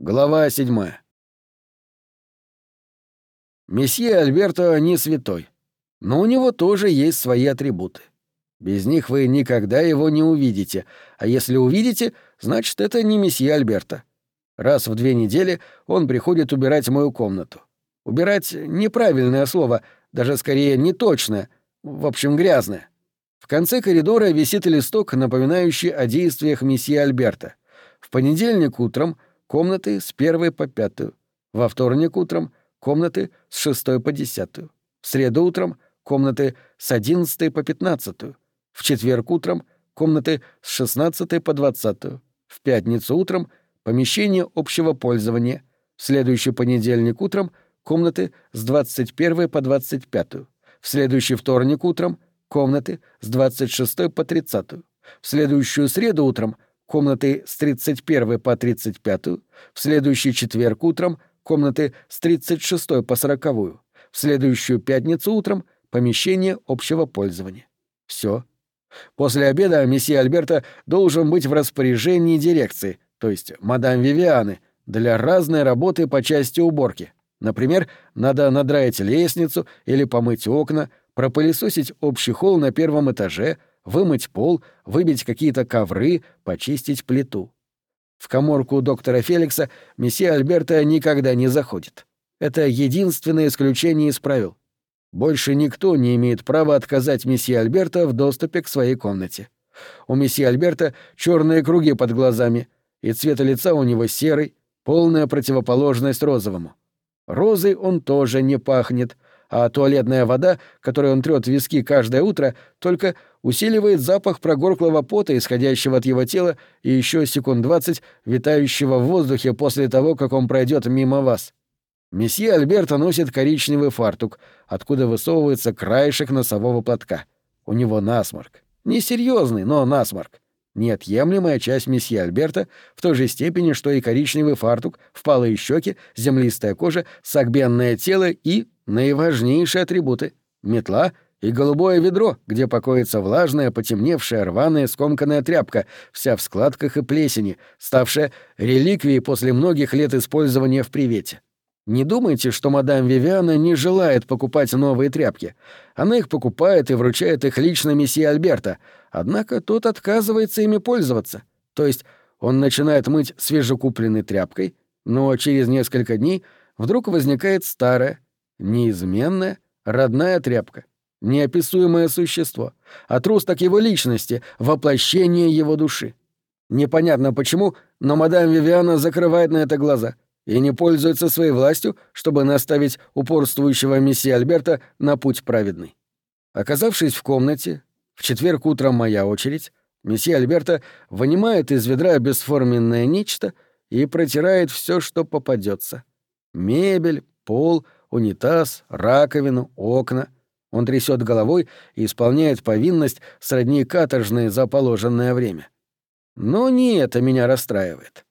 Глава седьмая. Месье Альберто не святой, но у него тоже есть свои атрибуты. Без них вы никогда его не увидите, а если увидите, значит, это не месье Альберто. Раз в две недели он приходит убирать мою комнату. Убирать — неправильное слово, даже скорее неточное, в общем, грязное. В конце коридора висит листок, напоминающий о действиях месье Альберта. В понедельник утром — комнаты с первой по пятую, во вторник утром — комнаты с шестой по десятую, в среду утром — комнаты с одиннадцатой по пятнадцатую, в четверг утром — комнаты с шестнадцатой по двадцатую, в пятницу утром — помещение общего пользования, в следующий понедельник утром — комнаты с двадцать первой по двадцать пятую, в следующий вторник утром — комнаты с двадцать шестой по тридцатую, в следующую среду утром — комнаты с 31 по 35, в следующий четверг утром комнаты с 36 по 40, в следующую пятницу утром помещение общего пользования. Все. После обеда месье Альберта должен быть в распоряжении дирекции, то есть мадам Вивианы, для разной работы по части уборки. Например, надо надраить лестницу или помыть окна, пропылесосить общий холл на первом этаже — вымыть пол, выбить какие-то ковры, почистить плиту. В коморку доктора Феликса месье Альберта никогда не заходит. Это единственное исключение из правил. Больше никто не имеет права отказать месье Альберта в доступе к своей комнате. У месье Альберта черные круги под глазами, и цвет лица у него серый, полная противоположность розовому. Розой он тоже не пахнет, а туалетная вода, которой он трёт виски каждое утро, только усиливает запах прогорклого пота, исходящего от его тела, и еще секунд двадцать витающего в воздухе после того, как он пройдет мимо вас. Месье Альберто носит коричневый фартук, откуда высовывается краешек носового платка. У него насморк. Несерьезный, но насморк. Неотъемлемая часть месье Альберта в той же степени, что и коричневый фартук, впалые щеки, землистая кожа, согбенное тело и наиважнейшие атрибуты — метла — и голубое ведро, где покоится влажная, потемневшая, рваная, скомканная тряпка, вся в складках и плесени, ставшая реликвией после многих лет использования в привете. Не думайте, что мадам Вивиана не желает покупать новые тряпки. Она их покупает и вручает их лично месье Альберта, однако тот отказывается ими пользоваться. То есть он начинает мыть свежекупленной тряпкой, но через несколько дней вдруг возникает старая, неизменная, родная тряпка — неописуемое существо, отросток его личности, воплощение его души. Непонятно почему, но мадам Вивиана закрывает на это глаза и не пользуется своей властью, чтобы наставить упорствующего месье Альберта на путь праведный. Оказавшись в комнате, в четверг утром моя очередь, месье Альберта вынимает из ведра бесформенное нечто и протирает все, что попадется: Мебель, пол, унитаз, раковину, окна — он трясет головой и исполняет повинность сродни каторжной за положенное время. Но не это меня расстраивает.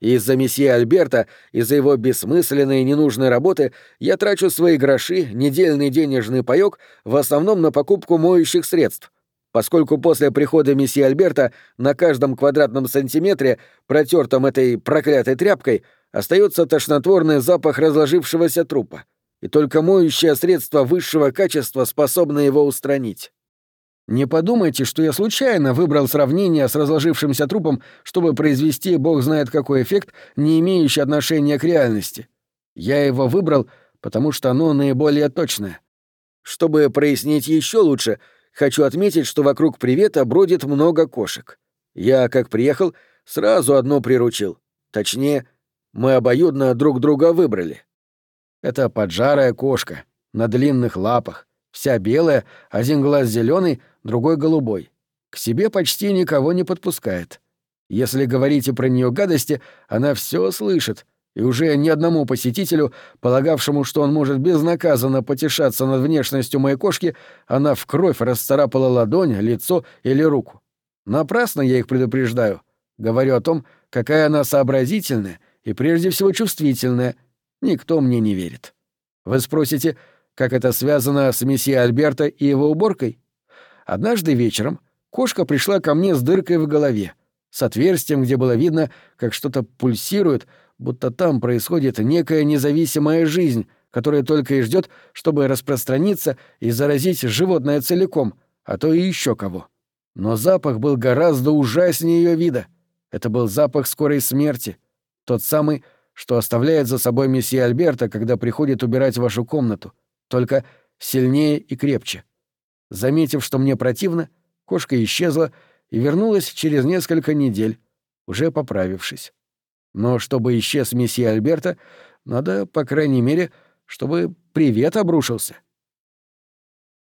Из-за месье Альберта, из-за его бессмысленной и ненужной работы я трачу свои гроши, недельный денежный паёк, в основном на покупку моющих средств, поскольку после прихода месье Альберта на каждом квадратном сантиметре, протертом этой проклятой тряпкой, остается тошнотворный запах разложившегося трупа и только моющее средство высшего качества способно его устранить. Не подумайте, что я случайно выбрал сравнение с разложившимся трупом, чтобы произвести бог знает какой эффект, не имеющий отношения к реальности. Я его выбрал, потому что оно наиболее точное. Чтобы прояснить еще лучше, хочу отметить, что вокруг привета бродит много кошек. Я, как приехал, сразу одно приручил. Точнее, мы обоюдно друг друга выбрали. Это поджарая кошка, на длинных лапах, вся белая, один глаз зеленый, другой голубой. К себе почти никого не подпускает. Если говорите про нее гадости, она все слышит, и уже ни одному посетителю, полагавшему, что он может безнаказанно потешаться над внешностью моей кошки, она в кровь расцарапала ладонь, лицо или руку. Напрасно я их предупреждаю. Говорю о том, какая она сообразительная и прежде всего чувствительная, Никто мне не верит. Вы спросите, как это связано с месье Альберто и его уборкой? Однажды вечером кошка пришла ко мне с дыркой в голове, с отверстием, где было видно, как что-то пульсирует, будто там происходит некая независимая жизнь, которая только и ждет, чтобы распространиться и заразить животное целиком, а то и еще кого. Но запах был гораздо ужаснее ее вида. Это был запах скорой смерти. Тот самый, что оставляет за собой месье Альберта, когда приходит убирать вашу комнату. Только сильнее и крепче. Заметив, что мне противно, кошка исчезла и вернулась через несколько недель, уже поправившись. Но чтобы исчез месье Альберта, надо, по крайней мере, чтобы привет обрушился.